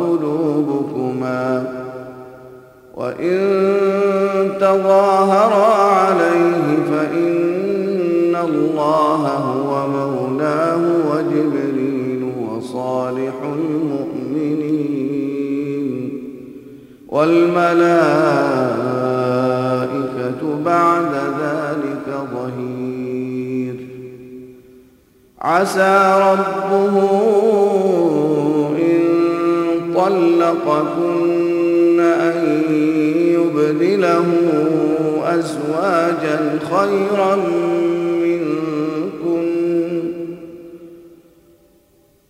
قلوبكما وإن تظاهرا عليه فإن الله هو مولاه وجبريل وصالح المؤمنين والملائكة بعد ذلك ظهير. عسى ربه طلقكن أن يبدله أزواجا خيرا منكن.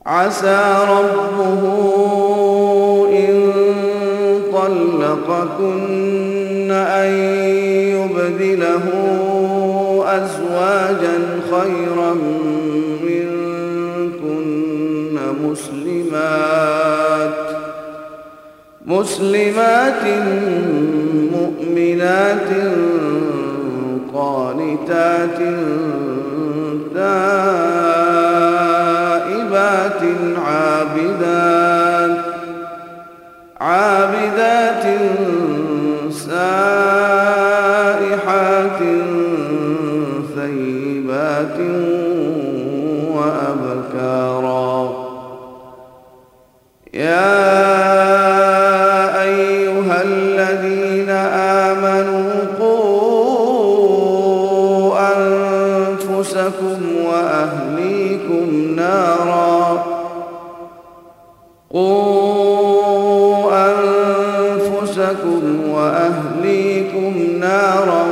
عسى ربه إن طلقكن أن يبدله أزواجا خيرا منكن مسلمات مسلمات مؤمنات قانتات تائبات أنفسكم وأهليكم نارا. قوا أنفسكم وأهليكم نارا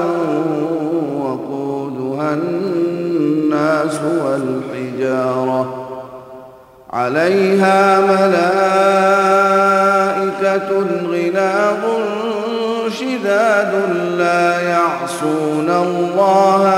وقودها الناس والحجارة. عليها ملائكة غلاظ شداد لا يعصون الله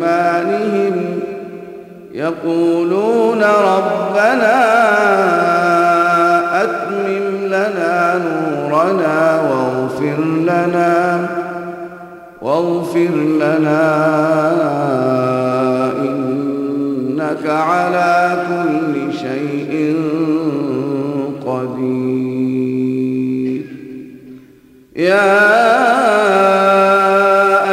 يقولون ربنا أتمم لنا نورنا واغفر لنا واغفر لنا إنك على كل شيء قدير. يا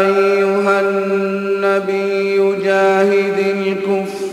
أيها النبي جاهد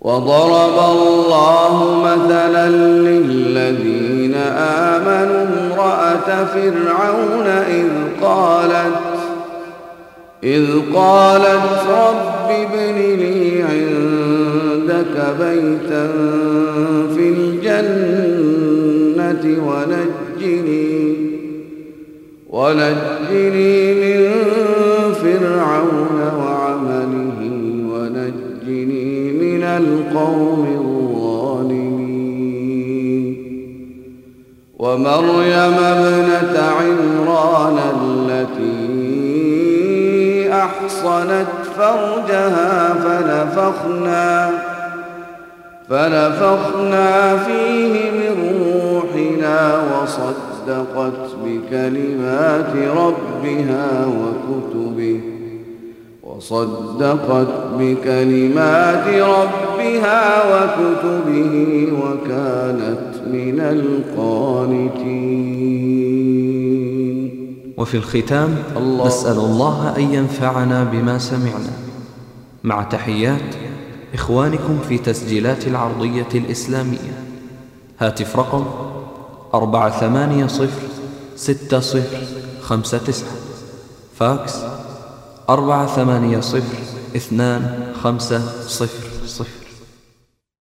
وضرب الله مثلا للذين آمنوا امرأة فرعون إذ قالت إذ قالت رب ابن لي عندك بيتا في الجنة ونجني ونجني من فرعون القوم الظالمين. ومريم ابنة عمران التي أحصنت فرجها فنفخنا فنفخنا فيه من روحنا وصدقت بكلمات ربها وكتبه. وصدقت بكلمات ربها وكتبه وكانت من القانتين. وفي الختام الله. نسأل الله أن ينفعنا بما سمعنا. مع تحيات إخوانكم في تسجيلات العرضية الإسلامية. هاتف رقم أربعة ثمانية صفر ستة صفر خمسة تسعة. فاكس أربعة ثمانية صفر اثنان خمسة صفر.